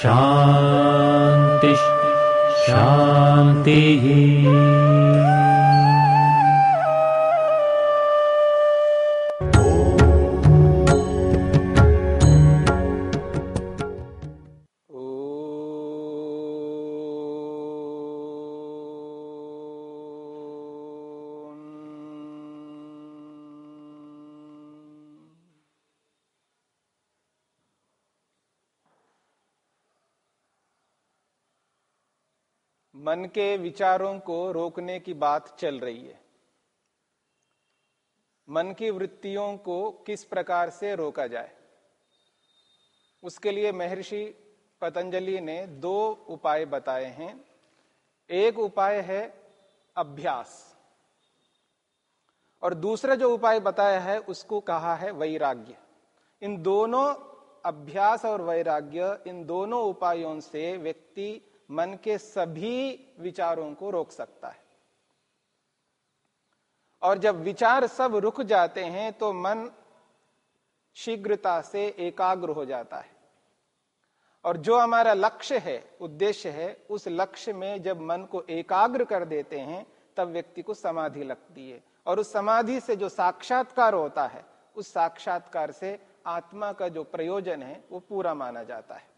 शान्तिः शान्तिः मन के विचारों को रोकने की बात चल रही है। मन की वृत्तियों को किस प्रकार से रोका जाए? उसके लिए महर्षि पतंजलि ने दो उपाय बताए हैं। एक उपाय है अभ्यास। और दूसरा जो उपाय बताया है, उसको कहा है वैराग्य। इन दोनों अभ्यास और वैराग्य, इन दोनों उपायों से व्यक्ति मन के सभी विचारों को रोक सकता है। और जब विचार सब रुक जाते हैं तो मन शीघ्रता से एकाग्र हो जाता है। और जो हमारा लक्ष्य है, उद्देश्य है, उस लक्ष्य में जब मन को एकाग्र कर देते हैं, तब व्यक्ति को समाधि लगती है। और उस समाधि से जो साक्षात्कार होता है, उस साक्षात्कार से आत्मा का जो प्रयोजन है, वो पूरा माना जाता है।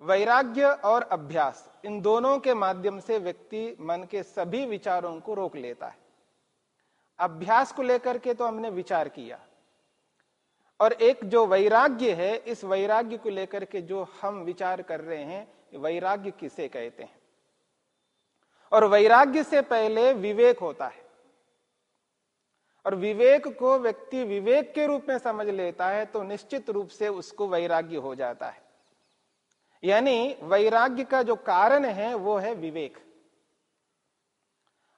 वैराग्य और अभ्यास, इन दोनों के माध्यम से व्यक्ति मन के सभी विचारों को रोक लेता है। अभ्यास को लेकर के तो हमने विचार किया। और एक जो वैराग्य है, इस वैराग्य को लेकर के जो हम विचार कर रहे हैं, वैराग्य किसे कहते हैं? और वैराग्य से पहले विवेक होता है। और विवेक को व्यक्ति विवेक के रूप में समझ लेता है तो निश्चित रूप से उसको वैराग्य हो जाता है। यानी वैराग्य का जो कारण है, वो है विवेक।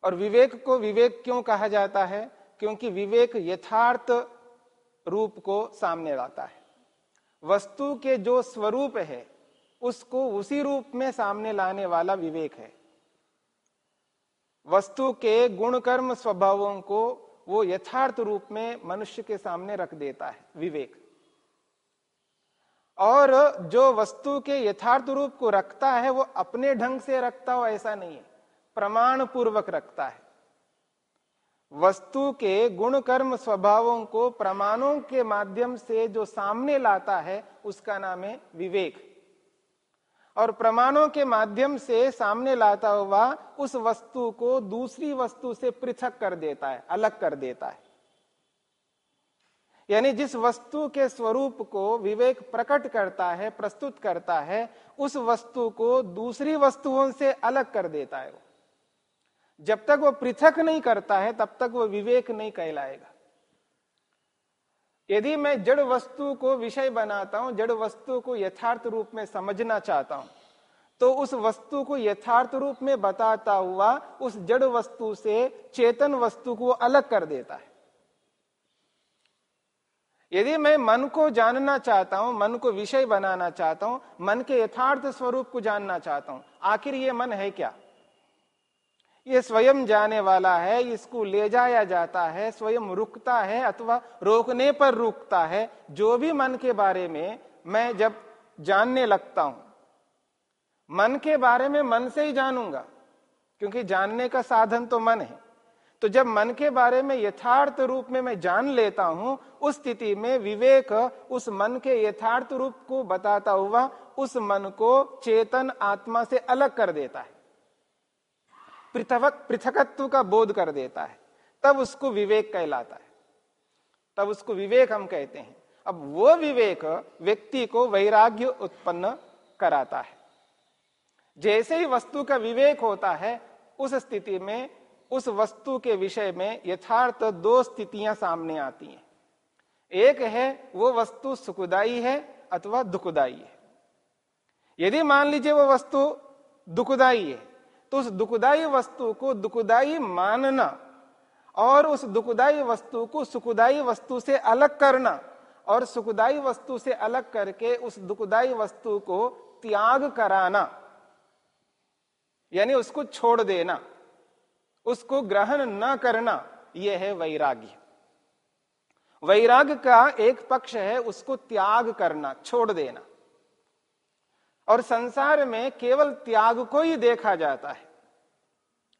और विवेक को विवेक क्यों कहा जाता है? क्योंकि विवेक यथार्थ रूप को सामने लाता है। वस्तु के जो स्वरूप है, उसको उसी रूप में सामने लाने वाला विवेक है। वस्तु के गुण कर्म स्वभावों को वो यथार्थ रूप में मनुष्य के सामने रख देता है, विवेक। और जो वस्तु के यथार्थ रूप को रखता है, वो अपने ढंग से रखता हो, ऐसा नहीं है। प्रमाण पूर्वक रखता है। वस्तु के गुण कर्म स्वभावों को प्रमाणों के माध्यम से जो सामने लाता है, उसका नाम है विवेक। और प्रमाणों के माध्यम से सामने लाता हुआ, उस वस्तु को दूसरी वस्तु से पृथक कर देता है, अलग कर देता है। यानी जिस वस्तु के स्वरूप को विवेक प्रकट करता है, प्रस्तुत करता है, उस वस्तु को दूसरी वस्तुओं से अलग कर देता है वो। जब तक वो पृथक नहीं करता है, तब तक वो विवेक नहीं कहलाएगा। यदि मैं जड़ वस्तु को विषय बनाता हूँ, जड़ वस्तु को यथार्थ रूप में समझना चाहता हूँ तो उस वस्तु को यथार्थ रूप में बताता हुआ उस जड़ वस्तु से चेतन वस्तु को अलग कर देता है। यदि मैं मन को जानना चाहता हूँ, मन को विषय बनाना चाहता हूँ, मन के यथार्थ स्वरूप को जानना चाहता हूँ, आखिर ये मन है क्या? ये स्वयं जाने वाला है, इसको ले जाया जाता है, स्वयं रुकता है अथवा रोकने पर रुकता है, जो भी मन के बारे में मैं जब जानने लगता हूँ, मन के बारे में मन से ही जानूँगा, क्योंकि जानने का साधन तो मन है। तो जब मन के बारे में यथार्थ रूप में मैं जान लेता हूँ, उस स्थिति में विवेक उस मन के यथार्थ रूप को बताता हुआ उस मन को चेतन आत्मा से अलग कर देता है। पृथक पृथकत्व का बोध कर देता है। तब उसको विवेक कहलाता है। तब उसको विवेक हम कहते हैं। अब वो विवेक व्यक्ति को वैराग्य उत्पन्न कराता है। जैसे ही वस्तु का विवेक होता है, उस स्थिति में उस वस्तु के विषय में यथार्थ दो स्थितियाँ सामने आती हैं। एक है, वो वस्तु सुखदाई है अथवा दुखदाई है। यदि मान लीजिए वो वस्तु दुखदाई है तो उस दुखदाई वस्तु को दुखदाई मानना और उस दुखदाई वस्तु को सुखदाई वस्तु से अलग करना और सुखदाई वस्तु से अलग करके उस दुखदाई वस्तु को त्याग कराना, यानी उसको छोड़ देना उसको ग्रहण न करना यह है वैराग्य। वैराग्य का एक पक्ष है, उसको त्याग करना, छोड़ देना। और संसार में केवल त्याग को ही देखा जाता है,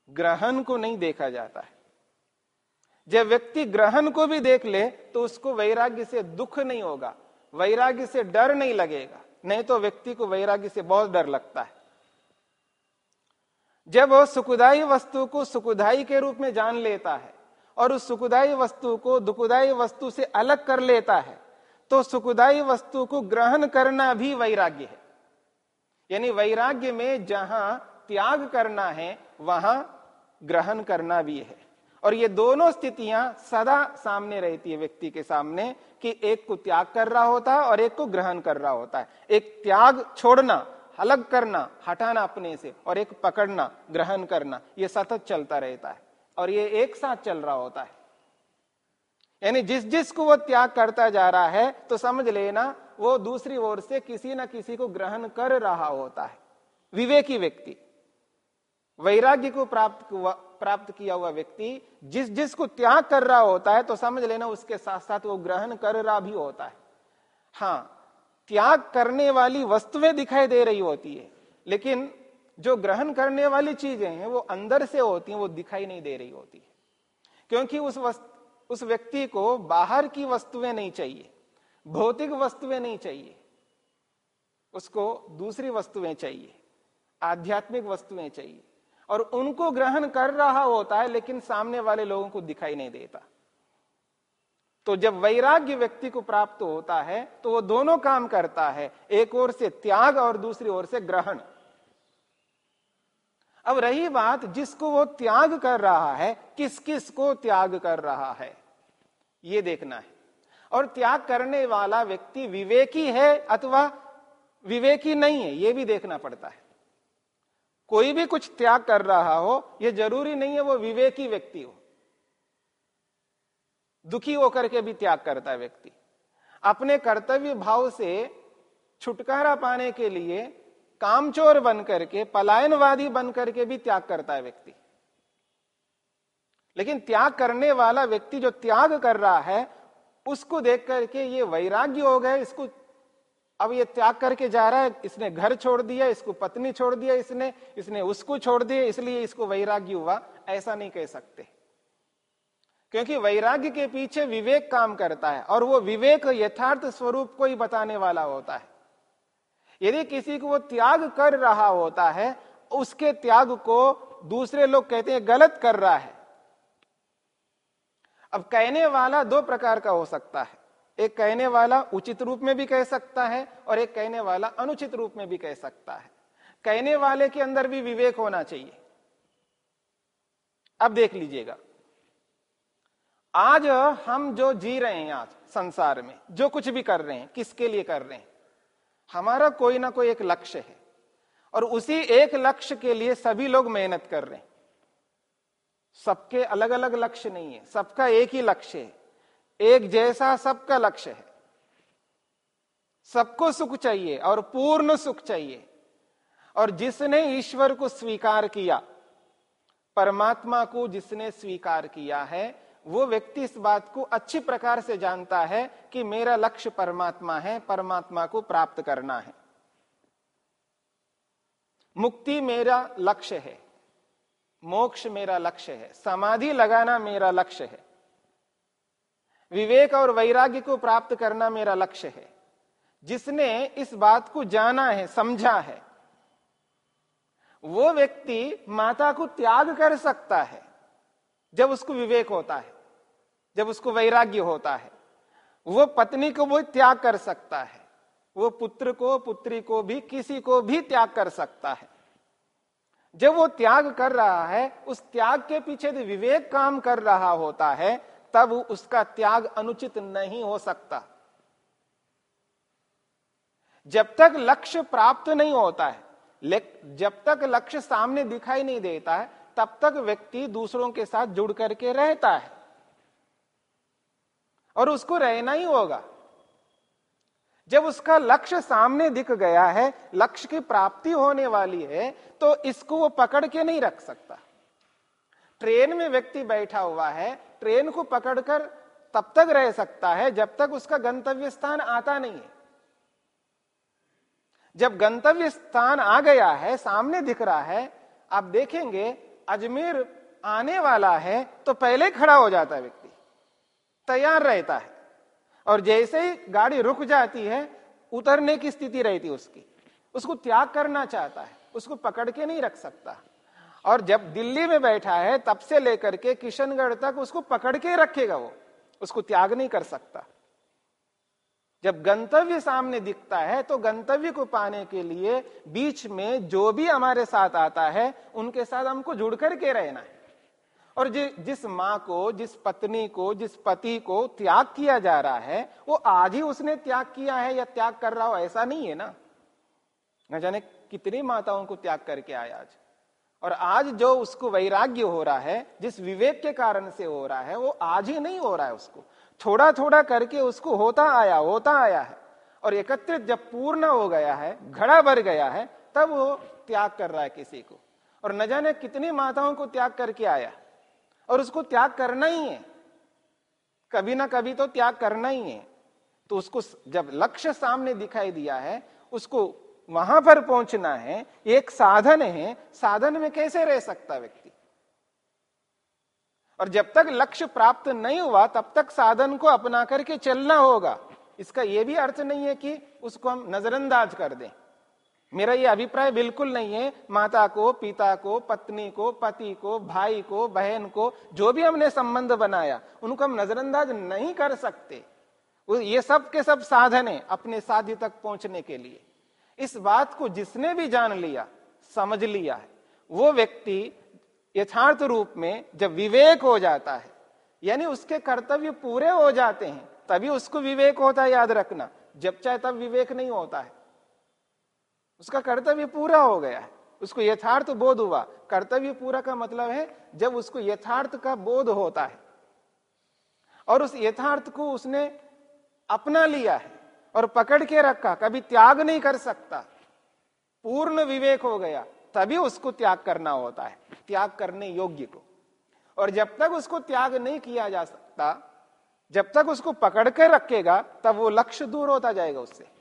ग्रहण को नहीं देखा जाता है। जब व्यक्ति ग्रहण को भी देख ले तो उसको वैराग्य से दुख नहीं होगा, वैराग्य से डर नहीं लगेगा, नहीं तो व्यक्ति को वैराग्य से बहुत डर लगता है। जब वो सुखदाई वस्तु को सुखदाई के रूप में जान लेता है और उस सुखदाई वस्तु को दुखदाई वस्तु से अलग कर लेता है तो सुखदाई वस्तु को ग्रहण करना भी वैराग्य है। यानी वैराग्य में जहाँ त्याग करना है, वहाँ ग्रहण करना भी है। और ये दोनों स्थितियाँ सदा सामने रहती है व्यक्ति के सामने कि एक को त्याग कर रहा होता है और एक को ग्रहण कर रहा होता है। एक त्याग छोड़ना अलग करना, हटाना अपने से और एक पकड़ना, ग्रहण करना, ये सतत चलता रहता है और ये एक साथ चल रहा होता है। यानी जिस जिस को वो त्याग करता जा रहा है तो समझ लेना वो दूसरी ओर से किसी ना किसी को ग्रहण कर रहा होता है। विवेकी व्यक्ति, वैराग्य को प्राप्त प्राप्त किया हुआ व्यक्ति जिस जिस को त्याग कर रहा होता है तो समझ लेना उसके साथ साथ वो ग्रहण कर रहा भी होता है। हाँ त्याग करने वाली वस्तुएँ दिखाई दे रही होती है लेकिन जो ग्रहण करने वाली चीज़ें हैं वो अंदर से होती हैं वो दिखाई नहीं दे रही होती है। क्योंकि उस वस्त, उस व्यक्ति को बाहर की वस्तुएँ नहीं चाहिए भौतिक वस्तुएँ नहीं चाहिए उसको दूसरी वस्तुएँ चाहिए आध्यात्मिक वस्तुएँ चाहिए और उनको ग्रहण कर रहा होता है लेकिन सामने वाले लोगों को दिखाई नहीं देता। तो जब वैराग्य व्यक्ति को प्राप्त होता है तो वो दोनों काम करता है, एक ओर से त्याग और दूसरी ओर से ग्रहण। अब रही बात, जिसको वो त्याग कर रहा है किस किस को त्याग कर रहा है, ये देखना है। और त्याग करने वाला व्यक्ति विवेकी है अथवा विवेकी नहीं है, ये भी देखना पड़ता है। कोई भी कुछ त्याग कर रहा हो यह ज़रूरी नहीं है वो विवेकी व्यक्ति हो। दुखी होकर के भी त्याग करता है व्यक्ति। अपने कर्तव्य भाव से छुटकारा पाने के लिए कामचोर बन करके पलायनवादी बन करके भी त्याग करता है व्यक्ति। लेकिन त्याग करने वाला व्यक्ति जो त्याग कर रहा है, उसको देख करके ये वैराग्य हो गए इसको अब ये त्याग करके जा रहा है, इसने घर छोड़ दिया, इसको पत्नी छोड़ दिया इसने इसने उसको छोड़ दिया, इसलिए इसको वैराग्य हुआ, ऐसा नहीं कह सकते। क्योंकि वैराग्य के पीछे विवेक काम करता है और वो विवेक यथार्थ स्वरूप को ही बताने वाला होता है। यदि किसी को वो त्याग कर रहा होता है, उसके त्याग को दूसरे लोग कहते हैं, गलत कर रहा है। अब कहने वाला दो प्रकार का हो सकता है। एक कहने वाला उचित रूप में भी कह सकता है और एक कहने वाला अनुचित रूप में भी कह सकता है। कहने वाले के अंदर भी विवेक होना चाहिए। अब देख लीजिएगा। आज हम जो जी रहे हैं आज संसार में, जो कुछ भी कर रहे हैं, किसके लिए कर रहे हैं? हमारा कोई ना कोई एक लक्ष्य है। और उसी एक लक्ष्य के लिए सभी लोग मेहनत कर रहे हैं। सबके अलग अलग लक्ष्य नहीं है, सबका एक ही लक्ष्य है। एक जैसा सबका लक्ष्य है। सबको सुख चाहिए और पूर्ण सुख चाहिए। और जिसने ईश्वर को स्वीकार किया, परमात्मा को जिसने स्वीकार किया है वो व्यक्ति इस बात को अच्छी प्रकार से जानता है कि मेरा लक्ष्य परमात्मा है, परमात्मा को प्राप्त करना है। मुक्ति मेरा लक्ष्य है, मोक्ष मेरा लक्ष्य है, समाधि लगाना मेरा लक्ष्य है, विवेक और वैराग्य को प्राप्त करना मेरा लक्ष्य है। जिसने इस बात को जाना है, समझा है, वो व्यक्ति माता को त्याग कर सकता है, जब उसको विवेक होता है। जब उसको वैराग्य होता है, वो पत्नी को वो त्याग कर सकता है, वो पुत्र को, पुत्री को भी, किसी को भी त्याग कर सकता है। जब वो त्याग कर रहा है, उस त्याग के पीछे विवेक काम कर रहा होता है, तब उसका त्याग अनुचित नहीं हो सकता। जब तक लक्ष्य प्राप्त नहीं होता है जब तक लक्ष्य सामने दिखाई नहीं देता है, तब तक व्यक्ति दूसरों के साथ जुड़ करके रहता है। और उसको रहना ही होगा। जब उसका लक्ष्य सामने दिख गया है, लक्ष्य की प्राप्ति होने वाली है तो इसको वो पकड़ के नहीं रख सकता। ट्रेन में व्यक्ति बैठा हुआ है, ट्रेन को पकड़कर तब तक रह सकता है जब तक उसका गंतव्य स्थान आता नहीं है। जब गंतव्य स्थान आ गया है, सामने दिख रहा है, आप देखेंगे, अजमेर आने वाला है तो पहले खड़ा हो जाता है व्यक्ति। तैयार रहता है। और जैसे ही गाड़ी रुक जाती है, उतरने की स्थिति रहती उसकी। उसको त्याग करना चाहता है, उसको पकड़ के नहीं रख सकता। और जब दिल्ली में बैठा है, तब से लेकर के किशनगढ़ तक उसको पकड़ के रखेगा वो। उसको त्याग नहीं कर सकता। जब गंतव्य सामने दिखता है तो गंतव्य को पाने के लिए बीच में जो भी हमारे साथ आता है, उनके साथ हमको जुड़ करके रहना है। और जि, जिस माँ को जिस पत्नी को जिस पति को त्याग किया जा रहा है वो आज ही उसने त्याग किया है या त्याग कर रहा हो ऐसा नहीं है ना? न जाने कितनी माताओं को त्याग करके आया आज। और आज जो उसको वैराग्य हो रहा है जिस विवेक के कारण से हो रहा है वो आज ही नहीं हो रहा है उसको। थोड़ा थोड़ा करके उसको होता आया होता आया है। और एकत्रित जब पूर्ण हो गया है घड़ा भर गया है तब वो त्याग कर रहा है किसी को। और न जाने कितनी माताओं को त्याग करके आया। और उसको त्याग करना ही है। कभी ना कभी तो त्याग करना ही है। तो उसको जब लक्ष्य सामने दिखाई दिया है, उसको वहाँ पर पहुँचना है एक साधन है। साधन में कैसे रह सकता व्यक्ति? और जब तक लक्ष्य प्राप्त नहीं हुआ, तब तक साधन को अपना करके चलना होगा। इसका यह भी अर्थ नहीं है कि उसको हम नजरअंदाज कर दें। मेरा ये अभिप्राय बिल्कुल नहीं है। माता को, पिता को, पत्नी को, पति को, भाई को, बहन को, जो भी हमने संबंध बनाया, उनको हम नजरअंदाज नहीं कर सकते। ये सब के सब साधन है अपने साध्य तक पहुँचने के लिए। इस बात को जिसने भी जान लिया, समझ लिया है, वो व्यक्ति यथार्थ रूप में जब विवेक हो जाता है, यानी उसके कर्तव्य पूरे हो जाते हैं, तभी उसको विवेक होता है याद रखना। जब चाहे तब विवेक नहीं होता है। उसका कर्तव्य पूरा हो गया है। उसको यथार्थ बोध हुआ। कर्तव्य पूरा का मतलब है, जब उसको यथार्थ का बोध होता है और उस यथार्थ को उसने अपना लिया है और पकड़ के रखा, कभी त्याग नहीं कर सकता। पूर्ण विवेक हो गया, तभी उसको त्याग करना होता है, त्याग करने योग्य को। और जब तक उसको त्याग नहीं किया जा सकता, जब तक उसको पकड़ कर रखेगा, तब वो लक्ष्य दूर होता जाएगा उससे।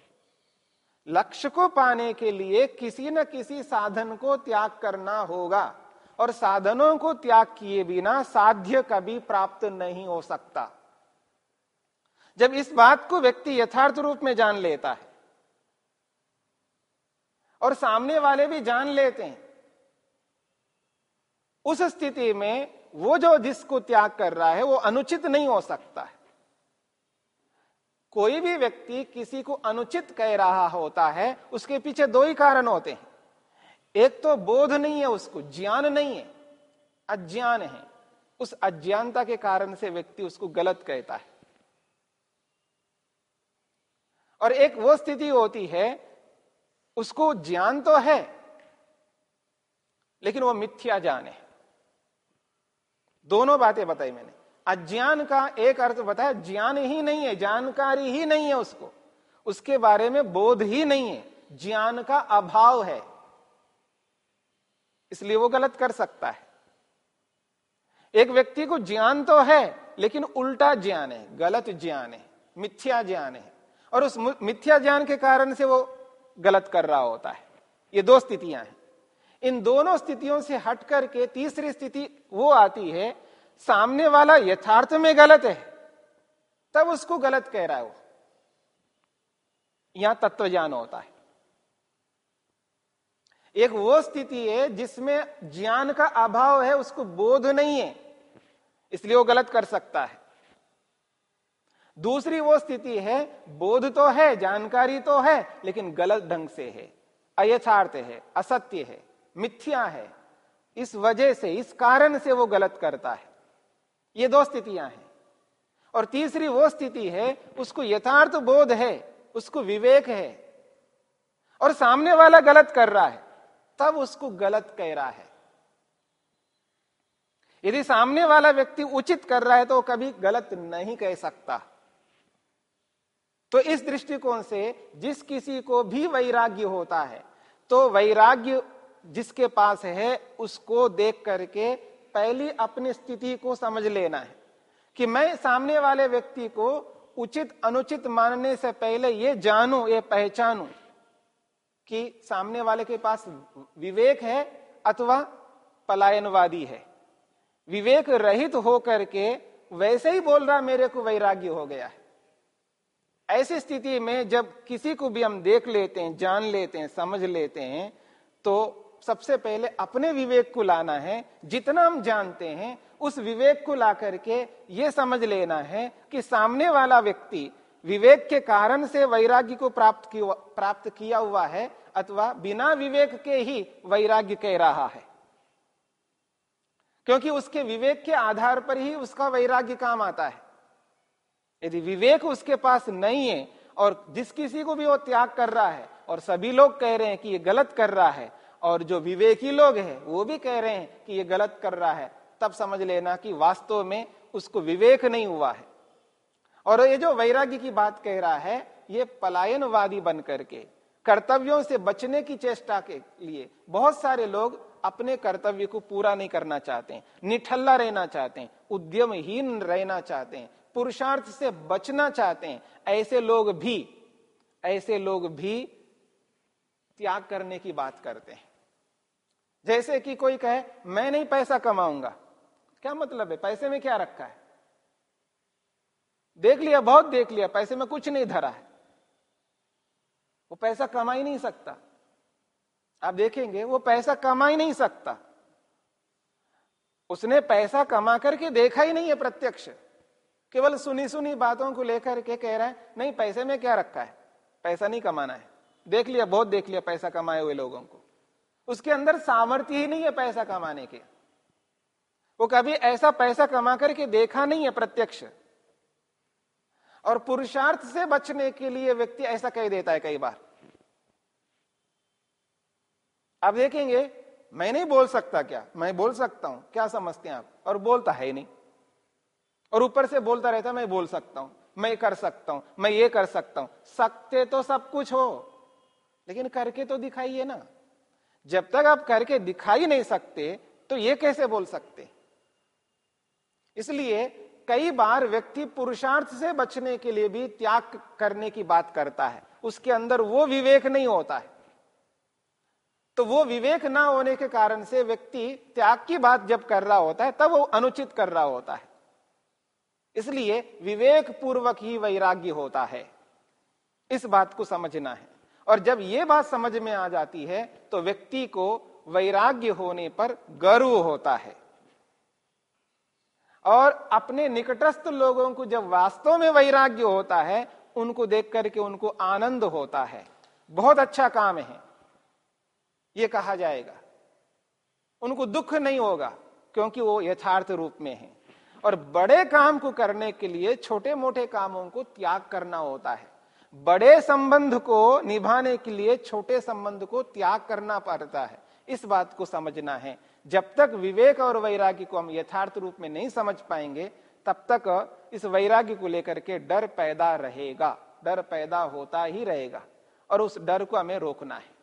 लक्ष्य को पाने के लिए किसी न किसी साधन को त्याग करना होगा। और साधनों को त्याग किए बिना साध्य कभी प्राप्त नहीं हो सकता। जब इस बात को व्यक्ति यथार्थ रूप में जान लेता है, और सामने वाले भी जान लेते हैं, उस स्थिति में वो जो जिसको त्याग कर रहा है वो अनुचित नहीं हो सकता है। कोई भी व्यक्ति किसी को अनुचित कह रहा होता है, उसके पीछे दो ही कारण होते हैं। एक तो बोध नहीं है उसको, ज्ञान नहीं है, अज्ञान है। उस अज्ञानता के कारण से व्यक्ति उसको गलत कहता है। और एक वो स्थिति होती है, उसको ज्ञान तो है, लेकिन वो मिथ्या ज्ञान है। दोनों बातें बताई मैंने। अज्ञान का एक अर्थ बताया, ज्ञान ही नहीं है, जानकारी ही नहीं है उसको। उसके बारे में बोध ही नहीं है, ज्ञान का अभाव है। इसलिए वो गलत कर सकता है। एक व्यक्ति को ज्ञान तो है, लेकिन उल्टा ज्ञान है, गलत ज्ञान है, मिथ्या ज्ञान है। और उस मिथ्या ज्ञान के कारण से वो गलत कर रहा होता है। ये दो स्थितियाँ हैं। इन दोनों स्थितियों से हट करके तीसरी स्थिति वो आती है सामने वाला यथार्थ में गलत है, तब उसको गलत कह रहा है वो। यहाँ तत्व ज्ञान होता है। एक वो स्थिति है जिसमें ज्ञान का अभाव है, उसको बोध नहीं है, इसलिए वो गलत कर सकता है। दूसरी वो स्थिति है, बोध तो है, जानकारी तो है, लेकिन गलत ढंग से है, अयथार्थ है, असत्य है, मिथ्या है। इस वजह से, इस कारण से वो गलत करता है। ये दो स्थितियाँ हैं। और तीसरी वो स्थिति है, उसको यथार्थ बोध है, उसको विवेक है। और सामने वाला गलत कर रहा है, तब उसको गलत कह रहा है। यदि सामने वाला व्यक्ति उचित कर रहा है तो कभी गलत नहीं कह सकता। तो इस दृष्टिकोण से जिस किसी को भी वैराग्य होता है तो वैराग्य जिसके पास है, उसको देख करके पहली अपनी स्थिति को समझ लेना है कि मैं सामने वाले व्यक्ति को उचित, अनुचित मानने से पहले ये जानू, ये पहचानू कि सामने वाले के पास विवेक है अथवा पलायनवादी है। विवेक रहित होकर के वैसे ही बोल रहा, मेरे को वैराग्य हो गया है। ऐसी स्थिति में जब किसी को भी हम देख लेते हैं, जान लेते हैं, समझ लेते हैं तो सबसे पहले अपने विवेक को लाना है, जितना हम जानते हैं, उस विवेक को ला करके ये समझ लेना है कि सामने वाला व्यक्ति विवेक के कारण से वैराग्य को प्राप्त किया प्राप्त किया हुआ है, अथवा बिना विवेक के ही वैराग्य कह रहा है। क्योंकि उसके विवेक के आधार पर ही उसका वैराग्य काम आता है। यदि विवेक उसके पास नहीं है और जिस किसी को भी वो त्याग कर रहा है और सभी लोग कह रहे हैं कि ये गलत कर रहा है और जो विवेकी लोग हैं, वो भी कह रहे हैं कि ये गलत कर रहा है। तब समझ लेना कि वास्तव में उसको विवेक नहीं हुआ है। और ये जो वैराग्य की बात कह रहा है, ये पलायनवादी बन करके, कर्तव्यों से बचने की चेष्टा के लिए बहुत सारे लोग अपने कर्तव्य को पूरा नहीं करना चाहते निठल्ला रहना चाहते हैं, उद्यमहीन रहना चाहते हैं, पुरुषार्थ से बचना चाहते हैं। ऐसे लोग भी, ऐसे लोग भी त्याग करने की बात करते हैं। जैसे कि कोई कहे, मैं नहीं पैसा कमाऊँगा। क्या मतलब है? पैसे में क्या रखा है? देख लिया, बहुत देख लिया, पैसे में कुछ नहीं धरा है। वो पैसा कमा ही नहीं सकता। आप देखेंगे, वो पैसा कमा ही नहीं सकता। उसने पैसा कमा करके देखा ही नहीं है प्रत्यक्ष। केवल सुनी सुनी बातों को लेकर के कह रहा है, नहीं, पैसे में क्या रखा है? पैसा नहीं कमाना है। देख लिया, बहुत देख लिया, पैसा कमाए हुए लोगों को। उसके अंदर सामर्थ्य ही नहीं है पैसा कमाने के। वो कभी ऐसा पैसा कमा करके देखा नहीं है प्रत्यक्ष। और पुरुषार्थ से बचने के लिए व्यक्ति ऐसा कह देता है कई बार। आप देखेंगे, मैं नहीं बोल सकता क्या? मैं बोल सकता हूँ। क्या समझते हैं आप? और बोलता है नहीं। और ऊपर से बोलता रहता मैं बोल सकता हूँ, मैं कर सकता हूँ, मैं ये कर सकता हूँ। सकते तो सब कुछ हो, लेकिन करके तो दिखाइए ना। जब तक आप करके दिखाई नहीं सकते तो ये कैसे बोल सकते? इसलिए कई बार व्यक्ति पुरुषार्थ से बचने के लिए भी त्याग करने की बात करता है। उसके अंदर वो विवेक नहीं होता है। तो वो विवेक ना होने के कारण से व्यक्ति त्याग की बात जब कर रहा होता है, तब वो अनुचित कर रहा होता है। इसलिए विवेक पूर्वक ही वैराग्य होता है। इस बात को समझना है। और जब ये बात समझ में आ जाती है तो व्यक्ति को वैराग्य होने पर गर्व होता है। और अपने निकटस्थ लोगों को जब वास्तव में वैराग्य होता है, उनको देख करके उनको आनंद होता है। बहुत अच्छा काम है। ये कहा जाएगा। उनको दुख नहीं होगा, क्योंकि वो यथार्थ रूप में है। और बड़े काम को करने के लिए छोटे मोटे कामों को त्याग करना होता है। बड़े संबंध को निभाने के लिए छोटे संबंध को त्याग करना पड़ता है। इस बात को समझना है। जब तक विवेक और वैराग्य को हम यथार्थ रूप में नहीं समझ पाएँगे, तब तक इस वैराग्य को लेकर के डर पैदा रहेगा। डर पैदा होता ही रहेगा। और उस डर को हमें रोकना है।